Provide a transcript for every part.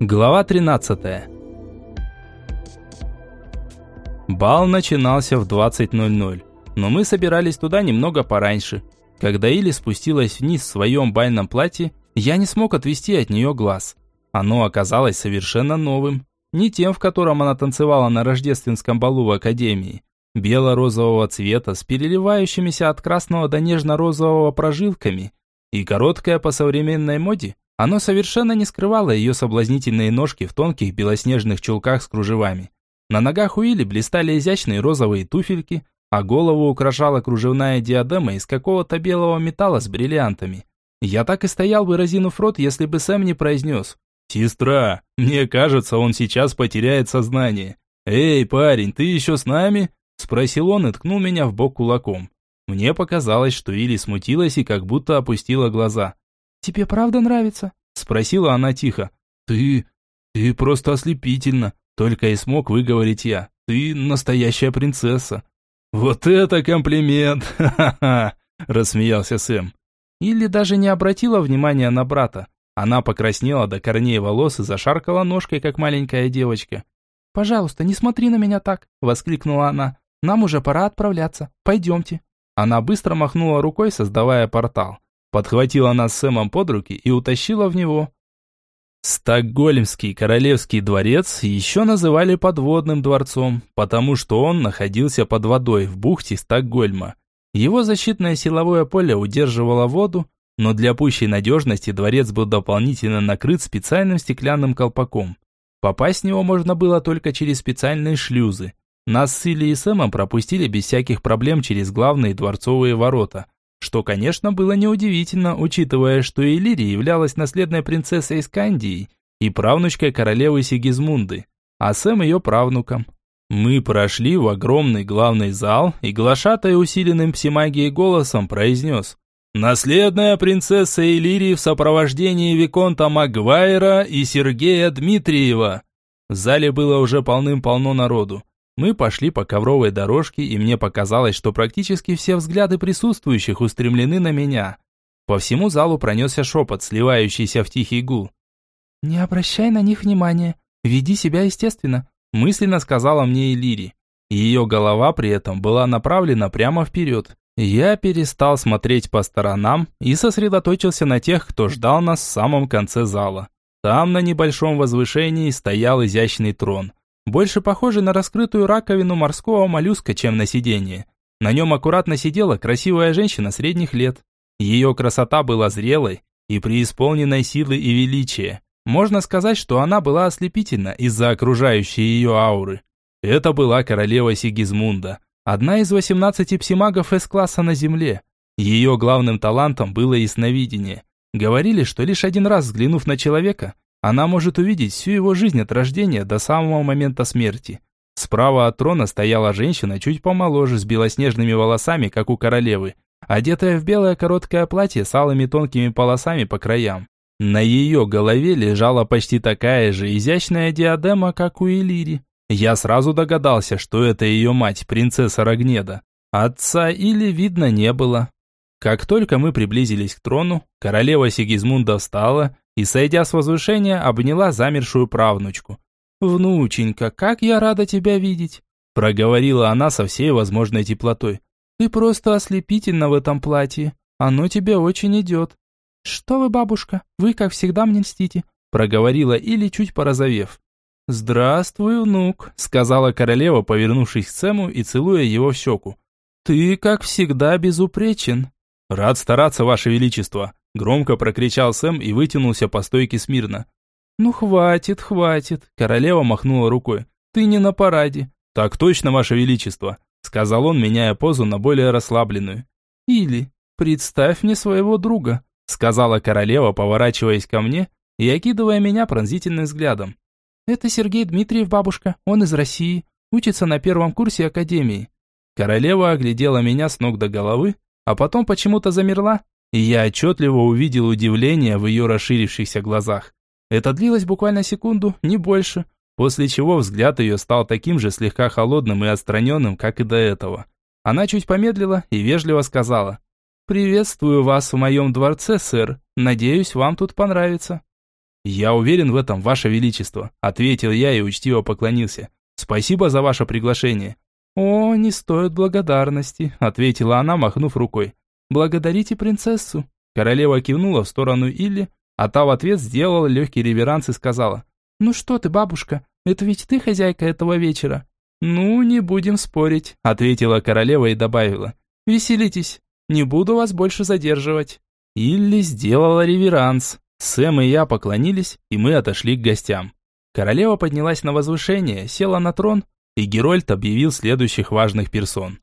Глава 13. Бал начинался в 20.00, но мы собирались туда немного пораньше. Когда Или спустилась вниз в своем бальном платье, я не смог отвести от нее глаз. Оно оказалось совершенно новым, не тем, в котором она танцевала на рождественском балу в академии. Бело-розового цвета с переливающимися от красного до нежно-розового прожилками и короткое по современной моде, оно совершенно не скрывало ее соблазнительные ножки в тонких белоснежных чулках с кружевами. На ногах Уилли блистали изящные розовые туфельки, а голову украшала кружевная диадема из какого-то белого металла с бриллиантами. Я так и стоял бы, разинув рот, если бы Сэм не произнес. «Сестра, мне кажется, он сейчас потеряет сознание. Эй, парень, ты еще с нами?» Спросил он и ткнул меня в бок кулаком. Мне показалось, что Илли смутилась и как будто опустила глаза. «Тебе правда нравится?» Спросила она тихо. «Ты... ты просто ослепительно!» Только и смог выговорить я. «Ты настоящая принцесса!» «Вот это комплимент! Ха-ха-ха!» Рассмеялся Сэм. Илли даже не обратила внимания на брата. Она покраснела до корней волос и зашаркала ножкой, как маленькая девочка. «Пожалуйста, не смотри на меня так!» – воскликнула она. «Нам уже пора отправляться. Пойдемте!» Она быстро махнула рукой, создавая портал подхватила нас с Сэмом под руки и утащила в него. Стокгольмский королевский дворец еще называли подводным дворцом, потому что он находился под водой в бухте Стокгольма. Его защитное силовое поле удерживало воду, но для пущей надежности дворец был дополнительно накрыт специальным стеклянным колпаком. Попасть в него можно было только через специальные шлюзы. Нас с Илли и Сэмом пропустили без всяких проблем через главные дворцовые ворота – что, конечно, было неудивительно, учитывая, что Элири являлась наследной принцессой Искандии и правнучкой королевы Сигизмунды, а Сэм ее правнуком. Мы прошли в огромный главный зал, и глашатай усиленным псимагией голосом произнес «Наследная принцесса Элирии в сопровождении Виконта Магвайра и Сергея Дмитриева». В зале было уже полным-полно народу. Мы пошли по ковровой дорожке, и мне показалось, что практически все взгляды присутствующих устремлены на меня. По всему залу пронесся шепот, сливающийся в тихий гул. «Не обращай на них внимания, веди себя естественно», мысленно сказала мне Элири. Ее голова при этом была направлена прямо вперед. Я перестал смотреть по сторонам и сосредоточился на тех, кто ждал нас в самом конце зала. Там на небольшом возвышении стоял изящный трон – больше похожий на раскрытую раковину морского моллюска, чем на сиденье. На нем аккуратно сидела красивая женщина средних лет. Ее красота была зрелой и преисполненной силы и величия. Можно сказать, что она была ослепительна из-за окружающей ее ауры. Это была королева Сигизмунда, одна из 18 псимагов С-класса на Земле. Ее главным талантом было ясновидение. Говорили, что лишь один раз взглянув на человека, она может увидеть всю его жизнь от рождения до самого момента смерти. Справа от трона стояла женщина чуть помоложе, с белоснежными волосами, как у королевы, одетая в белое короткое платье с алыми тонкими полосами по краям. На ее голове лежала почти такая же изящная диадема, как у Элири. Я сразу догадался, что это ее мать, принцесса Рогнеда. Отца или видно не было. Как только мы приблизились к трону, королева Сигизмунда встала и, сойдя с возвышения, обняла замершую правнучку. «Внученька, как я рада тебя видеть!» проговорила она со всей возможной теплотой. «Ты просто ослепительна в этом платье. Оно тебе очень идет». «Что вы, бабушка, вы, как всегда, мне льстите», проговорила Или чуть порозовев. «Здравствуй, внук», сказала королева, повернувшись к Сэму и целуя его в щеку. «Ты, как всегда, безупречен». «Рад стараться, ваше величество», Громко прокричал Сэм и вытянулся по стойке смирно. «Ну хватит, хватит», – королева махнула рукой. «Ты не на параде». «Так точно, ваше величество», – сказал он, меняя позу на более расслабленную. «Или представь мне своего друга», – сказала королева, поворачиваясь ко мне и окидывая меня пронзительным взглядом. «Это Сергей Дмитриев, бабушка, он из России, учится на первом курсе академии». Королева оглядела меня с ног до головы, а потом почему-то замерла и я отчетливо увидел удивление в ее расширившихся глазах. Это длилось буквально секунду, не больше, после чего взгляд ее стал таким же слегка холодным и отстраненным, как и до этого. Она чуть помедлила и вежливо сказала, «Приветствую вас в моем дворце, сэр. Надеюсь, вам тут понравится». «Я уверен в этом, Ваше Величество», – ответил я и учтиво поклонился. «Спасибо за ваше приглашение». «О, не стоит благодарности», – ответила она, махнув рукой. «Благодарите принцессу». Королева кивнула в сторону Илли, а та в ответ сделала легкий реверанс и сказала. «Ну что ты, бабушка, это ведь ты хозяйка этого вечера». «Ну, не будем спорить», – ответила королева и добавила. «Веселитесь, не буду вас больше задерживать». Илли сделала реверанс. Сэм и я поклонились, и мы отошли к гостям. Королева поднялась на возвышение, села на трон, и Герольд объявил следующих важных персон.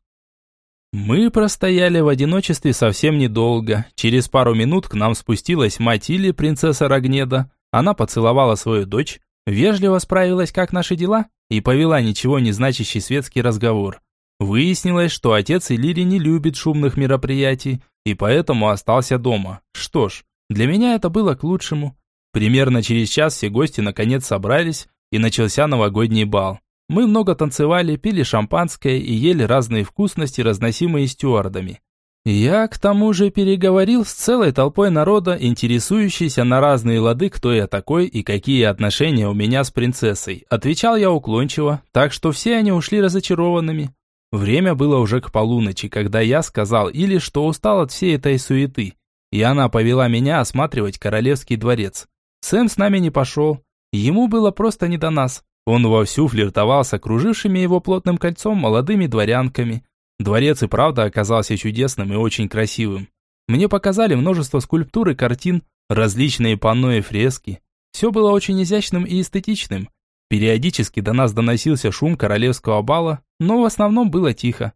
Мы простояли в одиночестве совсем недолго. Через пару минут к нам спустилась мать Или, принцесса Рогнеда. Она поцеловала свою дочь, вежливо справилась, как наши дела, и повела ничего не значащий светский разговор. Выяснилось, что отец Иллири не любит шумных мероприятий, и поэтому остался дома. Что ж, для меня это было к лучшему. Примерно через час все гости наконец собрались, и начался новогодний бал. Мы много танцевали, пили шампанское и ели разные вкусности, разносимые стюардами. Я, к тому же, переговорил с целой толпой народа, интересующейся на разные лады, кто я такой и какие отношения у меня с принцессой. Отвечал я уклончиво, так что все они ушли разочарованными. Время было уже к полуночи, когда я сказал или что устал от всей этой суеты, и она повела меня осматривать королевский дворец. Сэм с нами не пошел, ему было просто не до нас. Он вовсю флиртовал с окружившими его плотным кольцом молодыми дворянками. Дворец и правда оказался чудесным и очень красивым. Мне показали множество скульптур и картин, различные панно и фрески. Все было очень изящным и эстетичным. Периодически до нас доносился шум королевского бала, но в основном было тихо.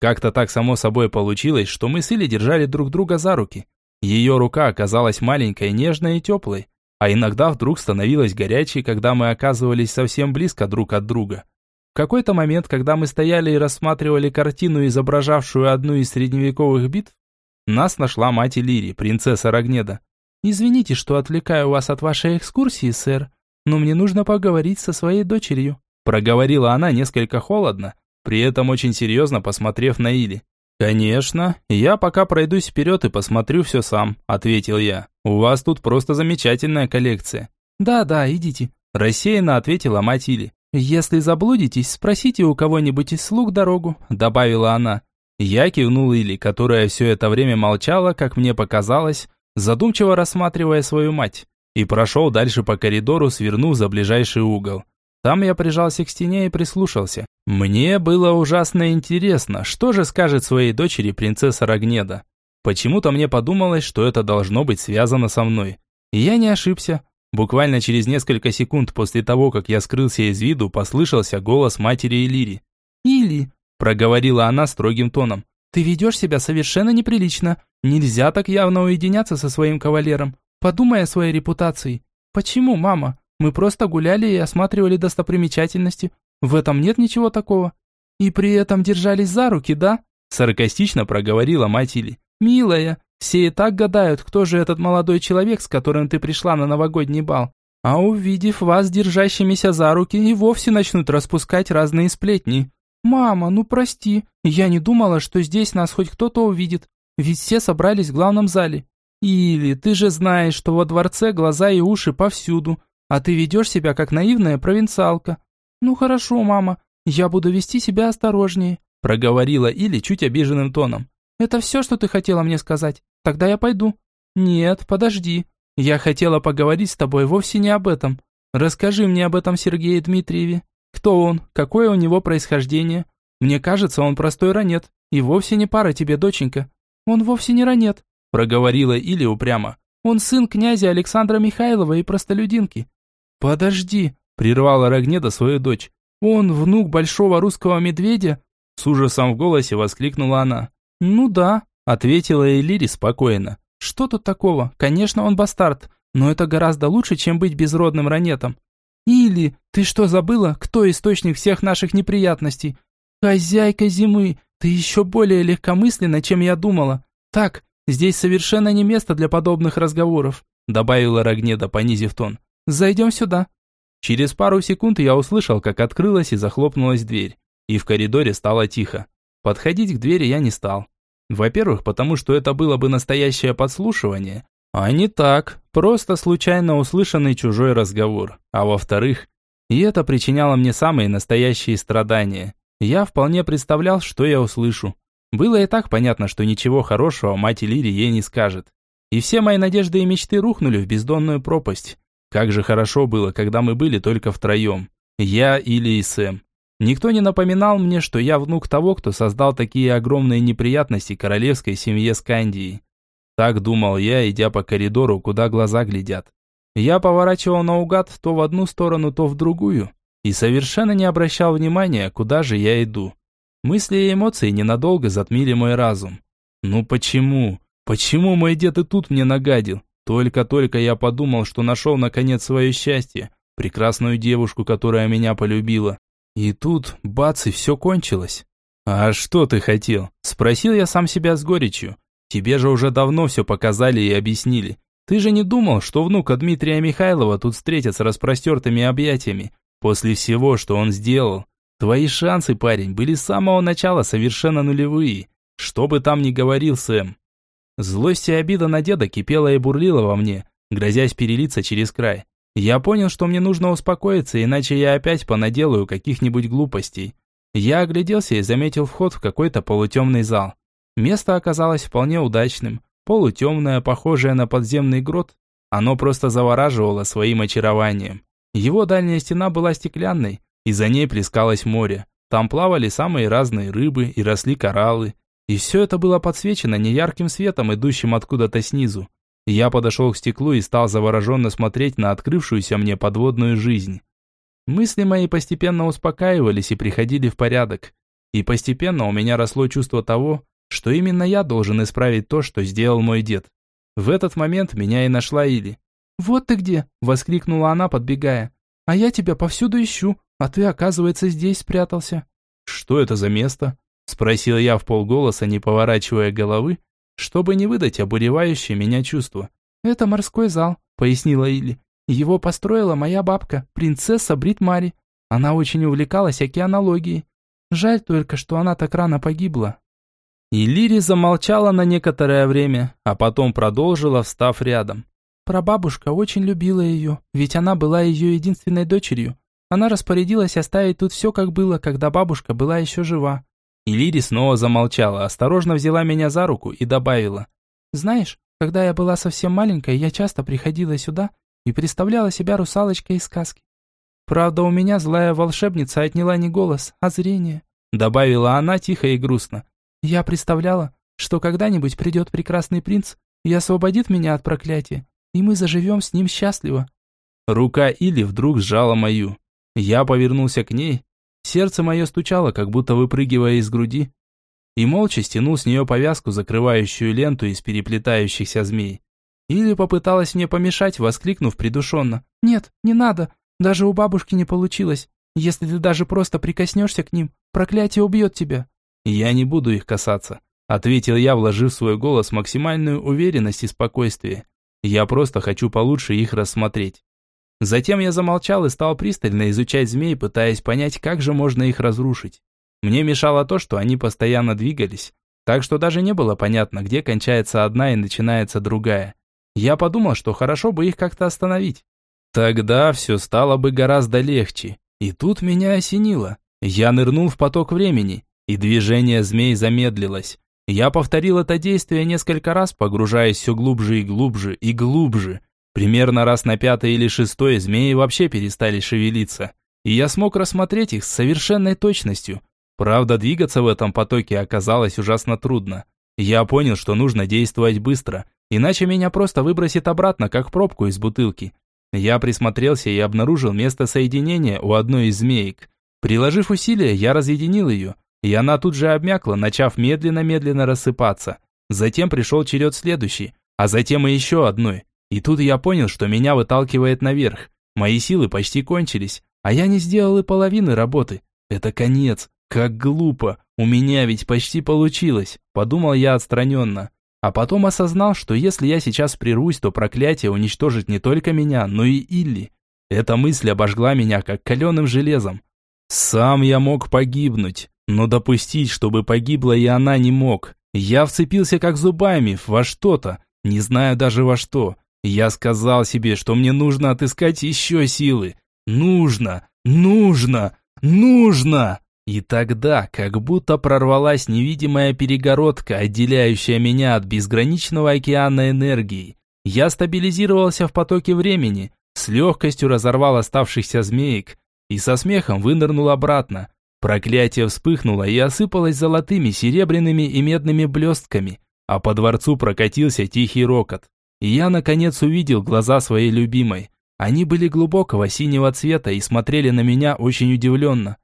Как-то так само собой получилось, что мы с Илли держали друг друга за руки. Ее рука оказалась маленькой, нежной и теплой, а иногда вдруг становилась горячей, когда мы оказывались совсем близко друг от друга. В какой-то момент, когда мы стояли и рассматривали картину, изображавшую одну из средневековых битв, нас нашла мать Лири, принцесса Рогнеда. «Извините, что отвлекаю вас от вашей экскурсии, сэр, но мне нужно поговорить со своей дочерью», проговорила она несколько холодно, при этом очень серьезно посмотрев на Или. «Конечно, я пока пройдусь вперед и посмотрю все сам», – ответил я. «У вас тут просто замечательная коллекция». «Да-да, идите», – рассеянно ответила мать Или. «Если заблудитесь, спросите у кого-нибудь из слуг дорогу», – добавила она. Я кивнул Или, которая все это время молчала, как мне показалось, задумчиво рассматривая свою мать, и прошел дальше по коридору, свернув за ближайший угол. Там я прижался к стене и прислушался. Мне было ужасно интересно, что же скажет своей дочери принцесса Рогнеда. Почему-то мне подумалось, что это должно быть связано со мной. И я не ошибся. Буквально через несколько секунд после того, как я скрылся из виду, послышался голос матери Элири. «Или», – проговорила она строгим тоном, – «ты ведешь себя совершенно неприлично. Нельзя так явно уединяться со своим кавалером. Подумай о своей репутации». «Почему, мама? Мы просто гуляли и осматривали достопримечательности. В этом нет ничего такого. И при этом держались за руки, да? Саркастично проговорила Матили. Милая, все и так гадают, кто же этот молодой человек, с которым ты пришла на новогодний бал. А увидев вас держащимися за руки, и вовсе начнут распускать разные сплетни. Мама, ну прости, я не думала, что здесь нас хоть кто-то увидит. Ведь все собрались в главном зале. Или ты же знаешь, что во дворце глаза и уши повсюду, а ты ведешь себя как наивная провинциалка. Ну хорошо, мама, я буду вести себя осторожнее, проговорила Или чуть обиженным тоном. Это все, что ты хотела мне сказать? Тогда я пойду. Нет, подожди. Я хотела поговорить с тобой вовсе не об этом. Расскажи мне об этом Сергее Дмитриеве. Кто он? Какое у него происхождение? Мне кажется, он простой ранет. И вовсе не пара тебе, доченька. Он вовсе не ранет, проговорила Или упрямо. Он сын князя Александра Михайлова и простолюдинки. «Подожди», – прервала Рогнеда свою дочь. «Он внук большого русского медведя?» С ужасом в голосе воскликнула она. «Ну да», – ответила Элири спокойно. «Что тут такого? Конечно, он бастард, но это гораздо лучше, чем быть безродным ранетом. Или, ты что забыла, кто источник всех наших неприятностей? Хозяйка зимы, ты еще более легкомысленна, чем я думала. Так, здесь совершенно не место для подобных разговоров», добавила Рогнеда, понизив тон. Зайдем сюда». Через пару секунд я услышал, как открылась и захлопнулась дверь, и в коридоре стало тихо. Подходить к двери я не стал. Во-первых, потому что это было бы настоящее подслушивание, а не так, просто случайно услышанный чужой разговор. А во-вторых, и это причиняло мне самые настоящие страдания. Я вполне представлял, что я услышу. Было и так понятно, что ничего хорошего мать Лири ей не скажет. И все мои надежды и мечты рухнули в бездонную пропасть. Как же хорошо было, когда мы были только втроем. Я, Или и Сэм. Никто не напоминал мне, что я внук того, кто создал такие огромные неприятности королевской семье Скандии. Так думал я, идя по коридору, куда глаза глядят. Я поворачивал наугад то в одну сторону, то в другую, и совершенно не обращал внимания, куда же я иду. Мысли и эмоции ненадолго затмили мой разум. Ну почему? Почему мой дед и тут мне нагадил? Только-только я подумал, что нашел наконец свое счастье, прекрасную девушку, которая меня полюбила. И тут, бац, и все кончилось. «А что ты хотел?» – спросил я сам себя с горечью. Тебе же уже давно все показали и объяснили. Ты же не думал, что внука Дмитрия Михайлова тут встретят с распростертыми объятиями? После всего, что он сделал. Твои шансы, парень, были с самого начала совершенно нулевые. Что бы там ни говорил Сэм. Злость и обида на деда кипела и бурлила во мне, грозясь перелиться через край. Я понял, что мне нужно успокоиться, иначе я опять понаделаю каких-нибудь глупостей. Я огляделся и заметил вход в какой-то полутемный зал. Место оказалось вполне удачным, полутемное, похожее на подземный грот. Оно просто завораживало своим очарованием. Его дальняя стена была стеклянной, и за ней плескалось море. Там плавали самые разные рыбы и росли кораллы. И все это было подсвечено неярким светом, идущим откуда-то снизу. Я подошел к стеклу и стал завороженно смотреть на открывшуюся мне подводную жизнь. Мысли мои постепенно успокаивались и приходили в порядок. И постепенно у меня росло чувство того, что именно я должен исправить то, что сделал мой дед. В этот момент меня и нашла Или. «Вот ты где!» – воскликнула она, подбегая. «А я тебя повсюду ищу, а ты, оказывается, здесь спрятался». «Что это за место?» – спросил я в полголоса, не поворачивая головы, чтобы не выдать обуревающее меня чувство. «Это морской зал», – пояснила Или. «Его построила моя бабка, принцесса Брит Мари. Она очень увлекалась океанологией. Жаль только, что она так рано погибла». И Лири замолчала на некоторое время, а потом продолжила, встав рядом. Прабабушка очень любила ее, ведь она была ее единственной дочерью. Она распорядилась оставить тут все, как было, когда бабушка была еще жива. И Лири снова замолчала, осторожно взяла меня за руку и добавила. «Знаешь, когда я была совсем маленькой, я часто приходила сюда и представляла себя русалочкой из сказки. Правда, у меня злая волшебница отняла не голос, а зрение», добавила она тихо и грустно. Я представляла, что когда-нибудь придет прекрасный принц и освободит меня от проклятия, и мы заживем с ним счастливо. Рука Или вдруг сжала мою. Я повернулся к ней. Сердце мое стучало, как будто выпрыгивая из груди. И молча стянул с нее повязку, закрывающую ленту из переплетающихся змей. Или попыталась мне помешать, воскликнув придушенно. «Нет, не надо. Даже у бабушки не получилось. Если ты даже просто прикоснешься к ним, проклятие убьет тебя. «Я не буду их касаться», – ответил я, вложив в свой голос максимальную уверенность и спокойствие. «Я просто хочу получше их рассмотреть». Затем я замолчал и стал пристально изучать змей, пытаясь понять, как же можно их разрушить. Мне мешало то, что они постоянно двигались, так что даже не было понятно, где кончается одна и начинается другая. Я подумал, что хорошо бы их как-то остановить. Тогда все стало бы гораздо легче. И тут меня осенило. Я нырнул в поток времени и движение змей замедлилось. Я повторил это действие несколько раз, погружаясь все глубже и глубже и глубже. Примерно раз на пятый или шестой змеи вообще перестали шевелиться, и я смог рассмотреть их с совершенной точностью. Правда, двигаться в этом потоке оказалось ужасно трудно. Я понял, что нужно действовать быстро, иначе меня просто выбросит обратно, как пробку из бутылки. Я присмотрелся и обнаружил место соединения у одной из змеек. Приложив усилия, я разъединил ее, и она тут же обмякла, начав медленно-медленно рассыпаться. Затем пришел черед следующий, а затем и еще одной. И тут я понял, что меня выталкивает наверх. Мои силы почти кончились, а я не сделал и половины работы. Это конец. Как глупо. У меня ведь почти получилось, подумал я отстраненно. А потом осознал, что если я сейчас прервусь, то проклятие уничтожит не только меня, но и Илли. Эта мысль обожгла меня, как каленым железом. Сам я мог погибнуть. Но допустить, чтобы погибла и она не мог. Я вцепился как зубами во что-то, не знаю даже во что. Я сказал себе, что мне нужно отыскать еще силы. Нужно, нужно, нужно! И тогда, как будто прорвалась невидимая перегородка, отделяющая меня от безграничного океана энергии. Я стабилизировался в потоке времени, с легкостью разорвал оставшихся змеек и со смехом вынырнул обратно. Проклятие вспыхнуло и осыпалось золотыми, серебряными и медными блестками, а по дворцу прокатился тихий рокот. И я, наконец, увидел глаза своей любимой. Они были глубокого синего цвета и смотрели на меня очень удивленно.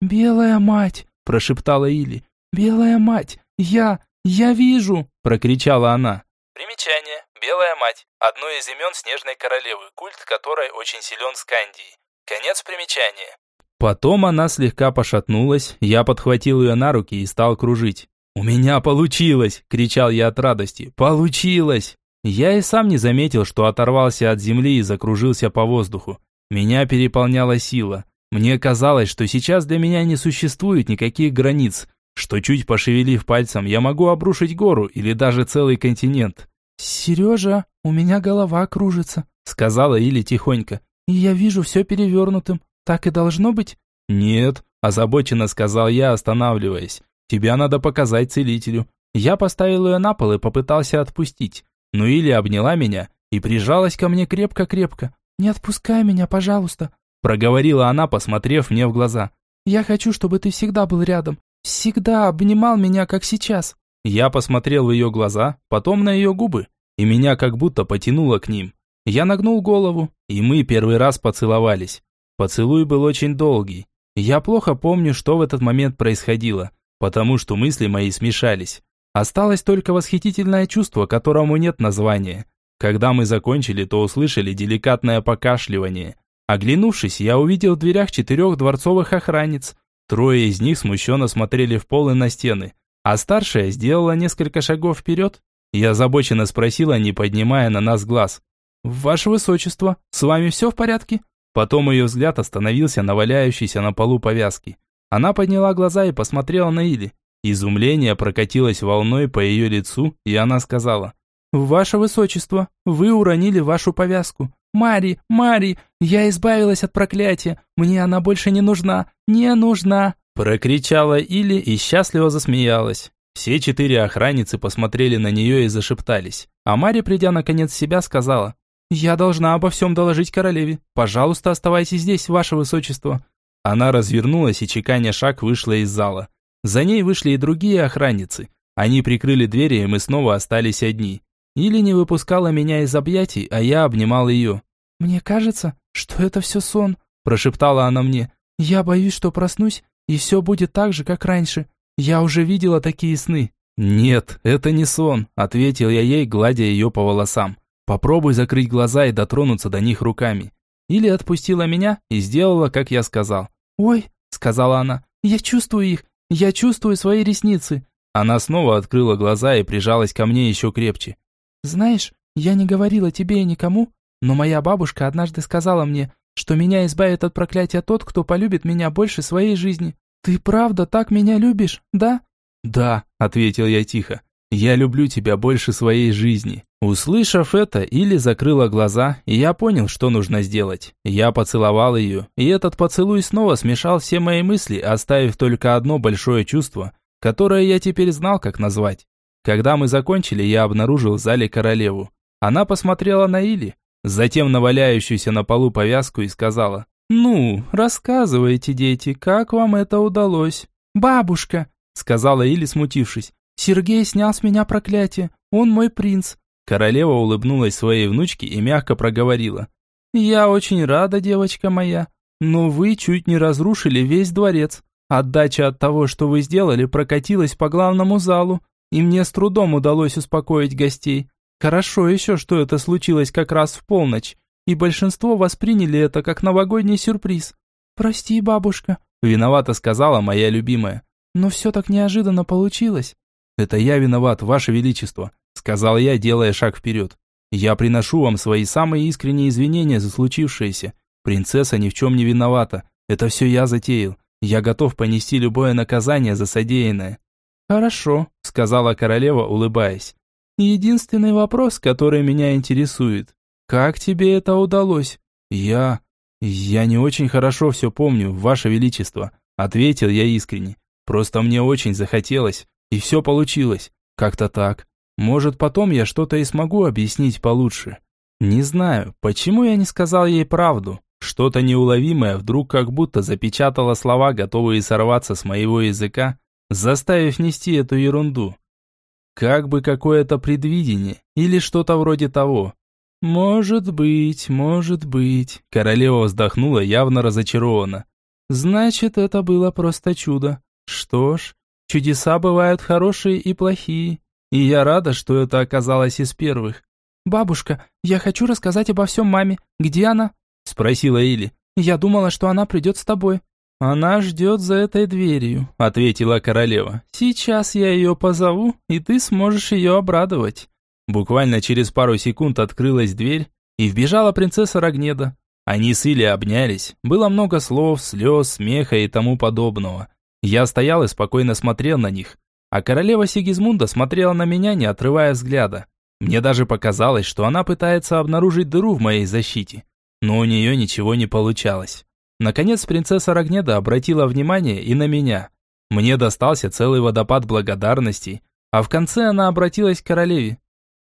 «Белая мать!» – прошептала Или. «Белая мать! Я... я вижу!» – прокричала она. Примечание. Белая мать. Одно из имен Снежной Королевы, культ которой очень силен в Скандии. Конец примечания. Потом она слегка пошатнулась, я подхватил ее на руки и стал кружить. «У меня получилось!» – кричал я от радости. «Получилось!» Я и сам не заметил, что оторвался от земли и закружился по воздуху. Меня переполняла сила. Мне казалось, что сейчас для меня не существует никаких границ, что чуть пошевелив пальцем, я могу обрушить гору или даже целый континент. «Сережа, у меня голова кружится», — сказала Или тихонько. «И я вижу все перевернутым. Так и должно быть?» «Нет», – озабоченно сказал я, останавливаясь. «Тебя надо показать целителю». Я поставил ее на пол и попытался отпустить. Но Или обняла меня и прижалась ко мне крепко-крепко. «Не отпускай меня, пожалуйста», проговорила она, посмотрев мне в глаза. «Я хочу, чтобы ты всегда был рядом. Всегда обнимал меня, как сейчас». Я посмотрел в ее глаза, потом на ее губы, и меня как будто потянуло к ним. Я нагнул голову, и мы первый раз поцеловались. Поцелуй был очень долгий. Я плохо помню, что в этот момент происходило, потому что мысли мои смешались. Осталось только восхитительное чувство, которому нет названия. Когда мы закончили, то услышали деликатное покашливание, Оглянувшись, я увидел в дверях четырех дворцовых охранниц. Трое из них смущенно смотрели в пол и на стены, а старшая сделала несколько шагов вперед и озабоченно спросила, не поднимая на нас глаз. «Ваше Высочество, с вами все в порядке?» Потом ее взгляд остановился на валяющейся на полу повязке. Она подняла глаза и посмотрела на Или. Изумление прокатилось волной по ее лицу, и она сказала, «Ваше Высочество, вы уронили вашу повязку. Мари, Мари, я избавилась от проклятия. Мне она больше не нужна. Не нужна!» Прокричала Или и счастливо засмеялась. Все четыре охранницы посмотрели на нее и зашептались. А Мари, придя наконец в себя, сказала, «Я должна обо всем доложить королеве. Пожалуйста, оставайтесь здесь, ваше высочество». Она развернулась и, чеканя шаг, вышла из зала. За ней вышли и другие охранницы. Они прикрыли двери, и мы снова остались одни. Или не выпускала меня из объятий, а я обнимал ее. «Мне кажется, что это все сон», – прошептала она мне. «Я боюсь, что проснусь, и все будет так же, как раньше. Я уже видела такие сны». «Нет, это не сон», – ответил я ей, гладя ее по волосам. «Попробуй закрыть глаза и дотронуться до них руками». Или отпустила меня и сделала, как я сказал. «Ой», – сказала она, – «я чувствую их, я чувствую свои ресницы». Она снова открыла глаза и прижалась ко мне еще крепче. «Знаешь, я не говорила тебе и никому, но моя бабушка однажды сказала мне, что меня избавит от проклятия тот, кто полюбит меня больше своей жизни. Ты правда так меня любишь, да?» «Да», — ответил я тихо. «Я люблю тебя больше своей жизни». Услышав это, Или закрыла глаза, и я понял, что нужно сделать. Я поцеловал ее, и этот поцелуй снова смешал все мои мысли, оставив только одно большое чувство, которое я теперь знал, как назвать. Когда мы закончили, я обнаружил в зале королеву. Она посмотрела на Или, затем на валяющуюся на полу повязку и сказала, «Ну, рассказывайте, дети, как вам это удалось?» «Бабушка», — сказала Или, смутившись, «Сергей снял с меня проклятие, он мой принц». Королева улыбнулась своей внучке и мягко проговорила, «Я очень рада, девочка моя, но вы чуть не разрушили весь дворец. Отдача от того, что вы сделали, прокатилась по главному залу и мне с трудом удалось успокоить гостей. Хорошо еще, что это случилось как раз в полночь, и большинство восприняли это как новогодний сюрприз. «Прости, бабушка», — виновата сказала моя любимая. «Но все так неожиданно получилось». «Это я виноват, ваше величество», — сказал я, делая шаг вперед. «Я приношу вам свои самые искренние извинения за случившееся. Принцесса ни в чем не виновата. Это все я затеял. Я готов понести любое наказание за содеянное». «Хорошо», — сказала королева, улыбаясь. Единственный вопрос, который меня интересует. Как тебе это удалось? Я... я не очень хорошо все помню, Ваше Величество. Ответил я искренне. Просто мне очень захотелось, и все получилось. Как-то так. Может, потом я что-то и смогу объяснить получше. Не знаю, почему я не сказал ей правду. Что-то неуловимое вдруг как будто запечатало слова, готовые сорваться с моего языка, заставив нести эту ерунду. Как бы какое-то предвидение или что-то вроде того. «Может быть, может быть», – королева вздохнула явно разочарованно. «Значит, это было просто чудо. Что ж, чудеса бывают хорошие и плохие, и я рада, что это оказалось из первых. «Бабушка, я хочу рассказать обо всем маме. Где она?» – спросила Или. «Я думала, что она придет с тобой». «Она ждет за этой дверью», — ответила королева. «Сейчас я ее позову, и ты сможешь ее обрадовать». Буквально через пару секунд открылась дверь, и вбежала принцесса Рогнеда. Они с Илли обнялись. Было много слов, слез, смеха и тому подобного. Я стоял и спокойно смотрел на них. А королева Сигизмунда смотрела на меня, не отрывая взгляда. Мне даже показалось, что она пытается обнаружить дыру в моей защите. Но у нее ничего не получалось. Наконец принцесса Рогнеда обратила внимание и на меня. Мне достался целый водопад благодарностей, а в конце она обратилась к королеве.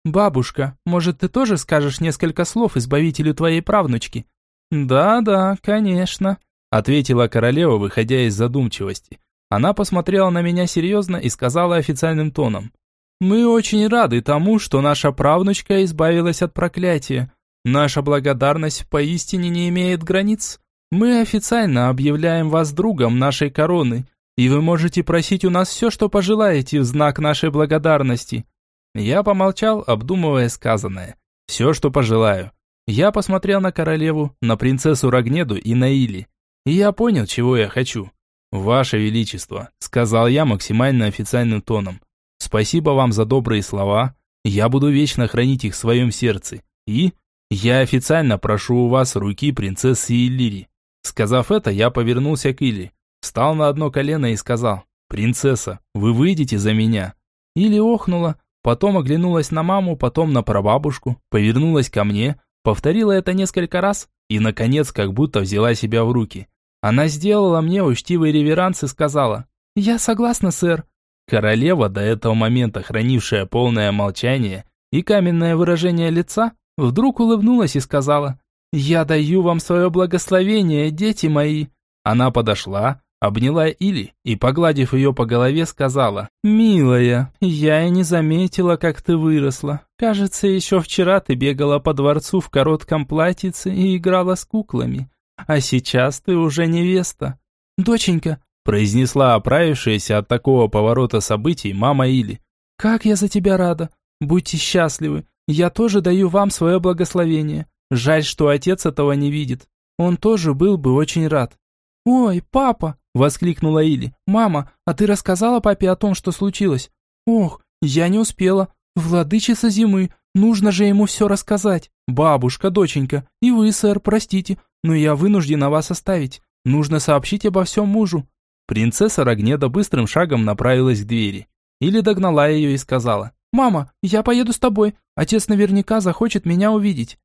«Бабушка, может, ты тоже скажешь несколько слов избавителю твоей правнучки?» «Да-да, конечно», — ответила королева, выходя из задумчивости. Она посмотрела на меня серьезно и сказала официальным тоном. «Мы очень рады тому, что наша правнучка избавилась от проклятия. Наша благодарность поистине не имеет границ. Мы официально объявляем вас другом нашей короны, и вы можете просить у нас все, что пожелаете в знак нашей благодарности». Я помолчал, обдумывая сказанное. «Все, что пожелаю». Я посмотрел на королеву, на принцессу Рогнеду и на Или. И я понял, чего я хочу. «Ваше Величество», — сказал я максимально официальным тоном. «Спасибо вам за добрые слова. Я буду вечно хранить их в своем сердце. И я официально прошу у вас руки принцессы Иллири. Сказав это, я повернулся к Илли, встал на одно колено и сказал, «Принцесса, вы выйдете за меня?» Или охнула, потом оглянулась на маму, потом на прабабушку, повернулась ко мне, повторила это несколько раз и, наконец, как будто взяла себя в руки. Она сделала мне учтивый реверанс и сказала, «Я согласна, сэр». Королева, до этого момента хранившая полное молчание и каменное выражение лица, вдруг улыбнулась и сказала, «Я даю вам свое благословение, дети мои». Она подошла, обняла Или и, погладив ее по голове, сказала, «Милая, я и не заметила, как ты выросла. Кажется, еще вчера ты бегала по дворцу в коротком платьице и играла с куклами. А сейчас ты уже невеста». «Доченька», произнесла оправившаяся от такого поворота событий мама Или, «как я за тебя рада. Будьте счастливы. Я тоже даю вам свое благословение. Жаль, что отец этого не видит. Он тоже был бы очень рад. «Ой, папа!» – воскликнула Или. «Мама, а ты рассказала папе о том, что случилось?» «Ох, я не успела. Владычица зимы, нужно же ему все рассказать. Бабушка, доченька, и вы, сэр, простите, но я вынуждена вас оставить. Нужно сообщить обо всем мужу». Принцесса Рогнеда быстрым шагом направилась к двери. Или догнала ее и сказала, «Мама, я поеду с тобой. Отец наверняка захочет меня увидеть».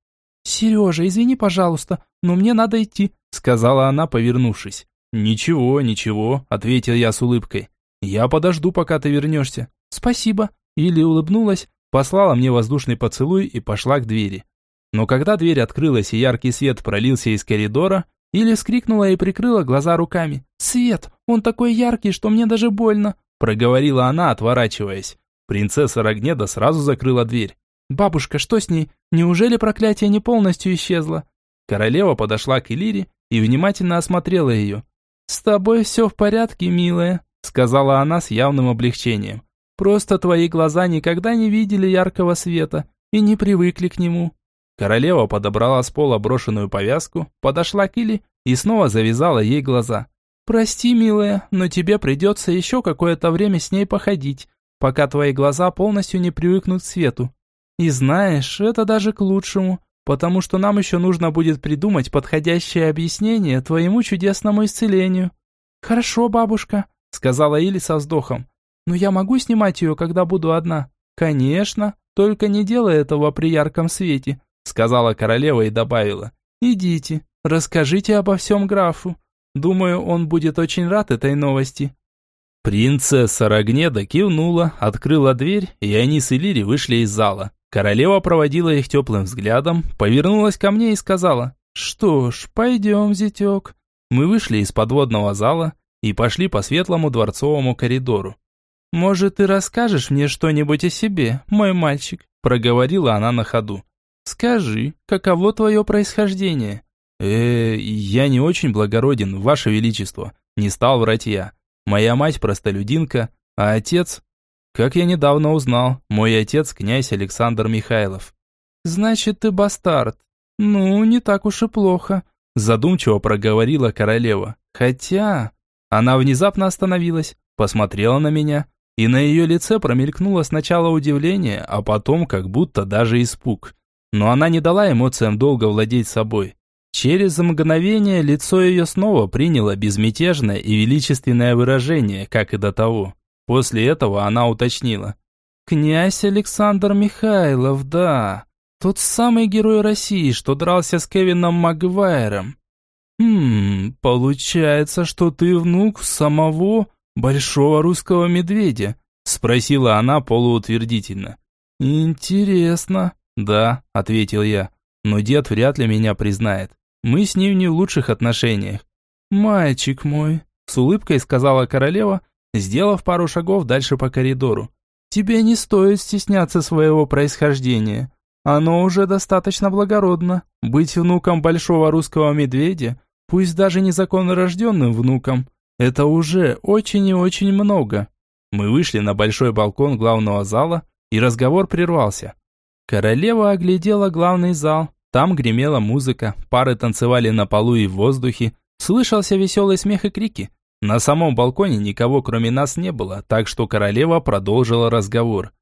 «Сережа, извини, пожалуйста, но мне надо идти», сказала она, повернувшись. «Ничего, ничего», ответил я с улыбкой. «Я подожду, пока ты вернешься». «Спасибо». Или улыбнулась, послала мне воздушный поцелуй и пошла к двери. Но когда дверь открылась и яркий свет пролился из коридора, Или вскрикнула и прикрыла глаза руками. «Свет! Он такой яркий, что мне даже больно!» проговорила она, отворачиваясь. Принцесса Рогнеда сразу закрыла дверь. «Бабушка, что с ней? Неужели проклятие не полностью исчезло?» Королева подошла к Элире и внимательно осмотрела ее. «С тобой все в порядке, милая», сказала она с явным облегчением. «Просто твои глаза никогда не видели яркого света и не привыкли к нему». Королева подобрала с пола брошенную повязку, подошла к Илли и снова завязала ей глаза. «Прости, милая, но тебе придется еще какое-то время с ней походить, пока твои глаза полностью не привыкнут к свету. И знаешь, это даже к лучшему, потому что нам еще нужно будет придумать подходящее объяснение твоему чудесному исцелению». «Хорошо, бабушка», — сказала Или со вздохом. «Но я могу снимать ее, когда буду одна?» «Конечно», Только не делай этого при ярком свете», сказала королева и добавила. «Идите, расскажите обо всем графу. Думаю, он будет очень рад этой новости». Принцесса Рогнеда кивнула, открыла дверь, и они с Элири вышли из зала. Королева проводила их теплым взглядом, повернулась ко мне и сказала, «Что ж, пойдем, зятек». Мы вышли из подводного зала и пошли по светлому дворцовому коридору. «Может, ты расскажешь мне что-нибудь о себе, мой мальчик?» проговорила она на ходу. «Скажи, каково твое происхождение?» э, я не очень благороден, ваше величество», не стал врать я. Моя мать простолюдинка, а отец... Как я недавно узнал, мой отец князь Александр Михайлов. «Значит, ты бастард. Ну, не так уж и плохо», задумчиво проговорила королева. «Хотя...» Она внезапно остановилась, посмотрела на меня, и на ее лице промелькнуло сначала удивление, а потом как будто даже испуг. Но она не дала эмоциям долго владеть собой. Через мгновение лицо ее снова приняло безмятежное и величественное выражение, как и до того. После этого она уточнила. «Князь Александр Михайлов, да. Тот самый герой России, что дрался с Кевином Магуайром. Хм, получается, что ты внук самого большого русского медведя?» Спросила она полуутвердительно. «Интересно». «Да», — ответил я, «но дед вряд ли меня признает. Мы с ним не в лучших отношениях. «Мальчик мой», – с улыбкой сказала королева, сделав пару шагов дальше по коридору. «Тебе не стоит стесняться своего происхождения. Оно уже достаточно благородно. Быть внуком большого русского медведя, пусть даже незаконно рожденным внуком, это уже очень и очень много». Мы вышли на большой балкон главного зала, и разговор прервался. Королева оглядела главный зал, там гремела музыка, пары танцевали на полу и в воздухе, слышался веселый смех и крики. На самом балконе никого кроме нас не было, так что королева продолжила разговор.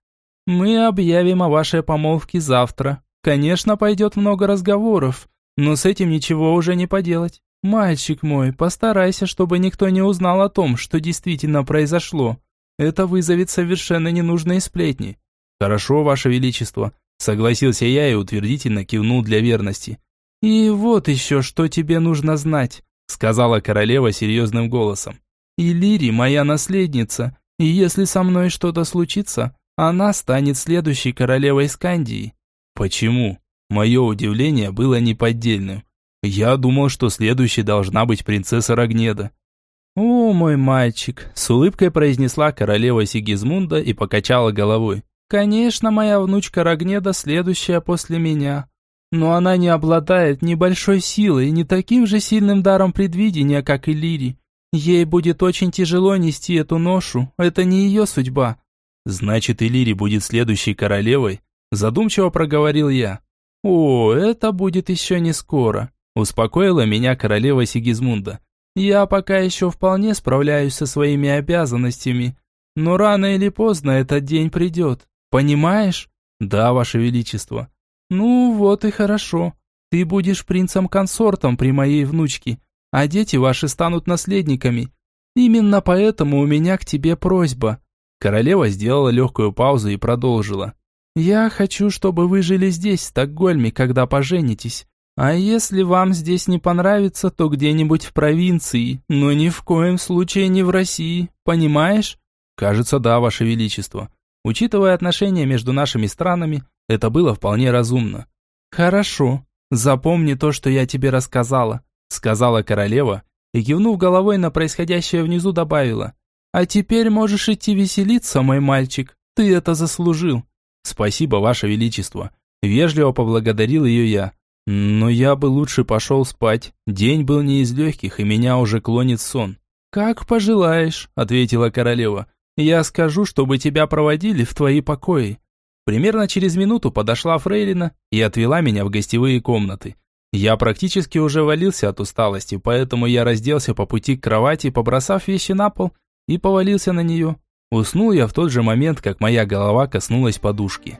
«Мы объявим о вашей помолвке завтра. Конечно, пойдет много разговоров, но с этим ничего уже не поделать. Мальчик мой, постарайся, чтобы никто не узнал о том, что действительно произошло. Это вызовет совершенно ненужные сплетни». «Хорошо, ваше величество. Согласился я и утвердительно кивнул для верности. «И вот еще, что тебе нужно знать», сказала королева серьезным голосом. «Илири моя наследница, и если со мной что-то случится, она станет следующей королевой Скандии». «Почему?» Мое удивление было неподдельным. Я думал, что следующей должна быть принцесса Рогнеда. «О, мой мальчик!» – с улыбкой произнесла королева Сигизмунда и покачала головой. Конечно, моя внучка Рогнеда следующая после меня. Но она не обладает ни большой силой, ни таким же сильным даром предвидения, как и Лири. Ей будет очень тяжело нести эту ношу, это не ее судьба. Значит, и Лири будет следующей королевой? Задумчиво проговорил я. О, это будет еще не скоро. Успокоила меня королева Сигизмунда. Я пока еще вполне справляюсь со своими обязанностями. Но рано или поздно этот день придет. Понимаешь? Да, ваше величество. Ну вот и хорошо. Ты будешь принцем-консортом при моей внучке, а дети ваши станут наследниками. Именно поэтому у меня к тебе просьба. Королева сделала легкую паузу и продолжила. Я хочу, чтобы вы жили здесь, в Стокгольме, когда поженитесь. А если вам здесь не понравится, то где-нибудь в провинции, но ни в коем случае не в России, понимаешь? Кажется, да, ваше величество. Учитывая отношения между нашими странами, это было вполне разумно. «Хорошо, запомни то, что я тебе рассказала», сказала королева и, кивнув головой на происходящее внизу, добавила. «А теперь можешь идти веселиться, мой мальчик, ты это заслужил». «Спасибо, ваше величество», вежливо поблагодарил ее я. «Но я бы лучше пошел спать, день был не из легких, и меня уже клонит сон». «Как пожелаешь», ответила королева. Я скажу, чтобы тебя проводили в твои покои». Примерно через минуту подошла Фрейлина и отвела меня в гостевые комнаты. Я практически уже валился от усталости, поэтому я разделся по пути к кровати, побросав вещи на пол и повалился на нее. Уснул я в тот же момент, как моя голова коснулась подушки.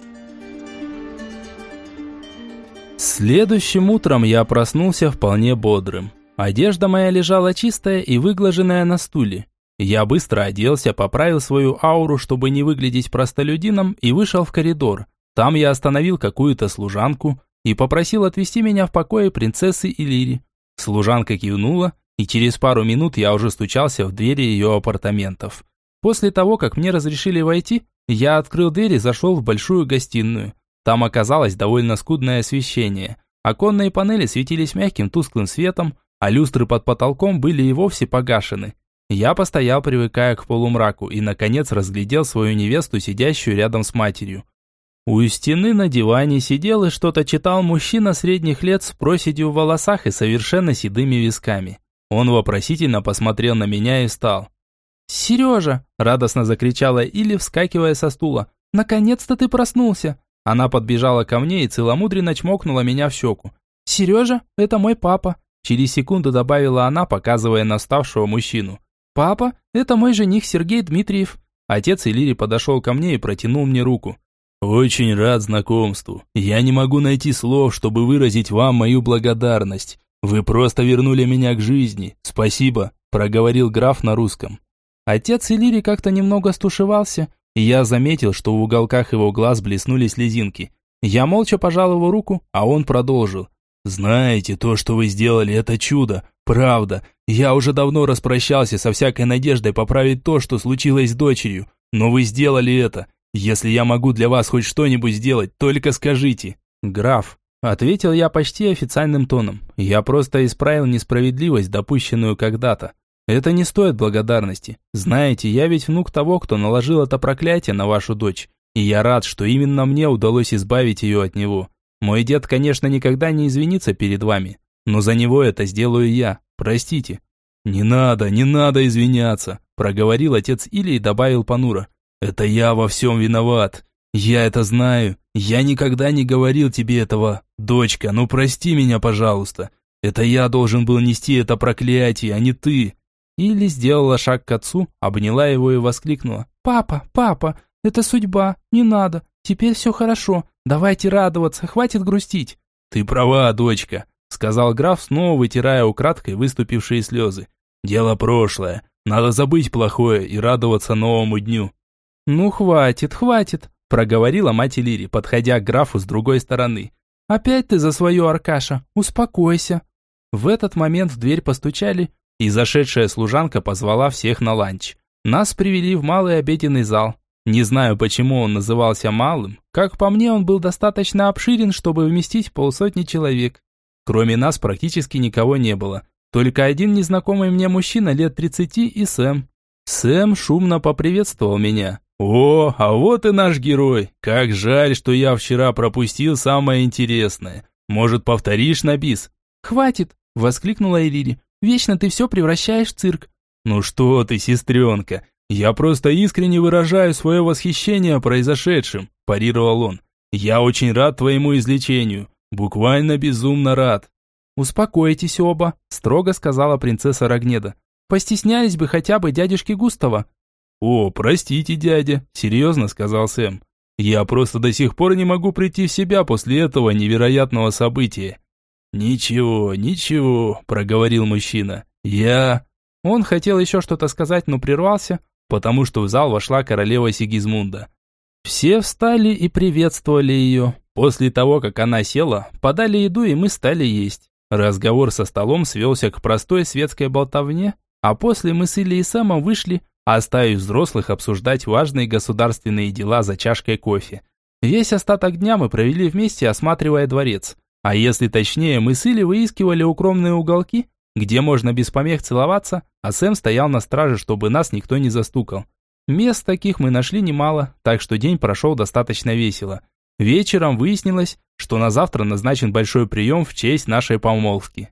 Следующим утром я проснулся вполне бодрым. Одежда моя лежала чистая и выглаженная на стуле. Я быстро оделся, поправил свою ауру, чтобы не выглядеть простолюдином, и вышел в коридор. Там я остановил какую-то служанку и попросил отвезти меня в покое принцессы Илири. Служанка кивнула, и через пару минут я уже стучался в двери ее апартаментов. После того, как мне разрешили войти, я открыл дверь и зашел в большую гостиную. Там оказалось довольно скудное освещение. Оконные панели светились мягким тусклым светом, а люстры под потолком были и вовсе погашены. Я постоял, привыкая к полумраку, и, наконец, разглядел свою невесту, сидящую рядом с матерью. У стены на диване сидел и что-то читал мужчина средних лет с проседью в волосах и совершенно седыми висками. Он вопросительно посмотрел на меня и встал. «Сережа!» – радостно закричала Или, вскакивая со стула. «Наконец-то ты проснулся!» Она подбежала ко мне и целомудренно чмокнула меня в щеку. «Сережа, это мой папа!» Через секунду добавила она, показывая наставшего мужчину. «Папа, это мой жених Сергей Дмитриев». Отец Иллири подошел ко мне и протянул мне руку. «Очень рад знакомству. Я не могу найти слов, чтобы выразить вам мою благодарность. Вы просто вернули меня к жизни. Спасибо», – проговорил граф на русском. Отец Иллири как-то немного стушевался, и я заметил, что в уголках его глаз блеснули слезинки. Я молча пожал его руку, а он продолжил. «Знаете, то, что вы сделали, это чудо. Правда. Я уже давно распрощался со всякой надеждой поправить то, что случилось с дочерью. Но вы сделали это. Если я могу для вас хоть что-нибудь сделать, только скажите». «Граф», – ответил я почти официальным тоном. «Я просто исправил несправедливость, допущенную когда-то. Это не стоит благодарности. Знаете, я ведь внук того, кто наложил это проклятие на вашу дочь. И я рад, что именно мне удалось избавить ее от него. Мой дед, конечно, никогда не извинится перед вами, но за него это сделаю я. Простите». «Не надо, не надо извиняться», – проговорил отец Или и добавил понуро. «Это я во всем виноват. Я это знаю. Я никогда не говорил тебе этого. Дочка, ну прости меня, пожалуйста. Это я должен был нести это проклятие, а не ты». Или сделала шаг к отцу, обняла его и воскликнула. «Папа, папа, это судьба, не надо. Теперь все хорошо. Давайте радоваться, хватит грустить». «Ты права, дочка сказал граф, снова вытирая украдкой выступившие слезы. «Дело прошлое. Надо забыть плохое и радоваться новому дню». «Ну, хватит, хватит», – проговорила мать Лири, подходя к графу с другой стороны. «Опять ты за свое, Аркаша. Успокойся». В этот момент в дверь постучали, и зашедшая служанка позвала всех на ланч. Нас привели в малый обеденный зал. Не знаю, почему он назывался малым. Как по мне, он был достаточно обширен, чтобы вместить полсотни человек. Кроме нас практически никого не было. Только один незнакомый мне мужчина лет 30 и Сэм. Сэм шумно поприветствовал меня. «О, а вот и наш герой! Как жаль, что я вчера пропустил самое интересное. Может, повторишь на бис?» «Хватит!» – воскликнула Ирири. «Вечно ты все превращаешь в цирк». «Ну что ты, сестренка, я просто искренне выражаю свое восхищение произошедшим», – парировал он. «Я очень рад твоему излечению. Буквально безумно рад. Успокойтесь оба, строго сказала принцесса Рогнеда. Постеснялись бы хотя бы дядюшки Густава. О, простите, дядя, серьезно сказал Сэм. Я просто до сих пор не могу прийти в себя после этого невероятного события. Ничего, ничего, проговорил мужчина. Я... Он хотел еще что-то сказать, но прервался, потому что в зал вошла королева Сигизмунда. Все встали и приветствовали ее. После того, как она села, подали еду, и мы стали есть. Разговор со столом свелся к простой светской болтовне, а после мы с Илли Сэмом вышли, оставив взрослых обсуждать важные государственные дела за чашкой кофе. Весь остаток дня мы провели вместе, осматривая дворец. А если точнее, мы с Илли выискивали укромные уголки, где можно без помех целоваться, а Сэм стоял на страже, чтобы нас никто не застукал. Мест таких мы нашли немало, так что день прошел достаточно весело. Вечером выяснилось, что на завтра назначен большой прием в честь нашей помолвки.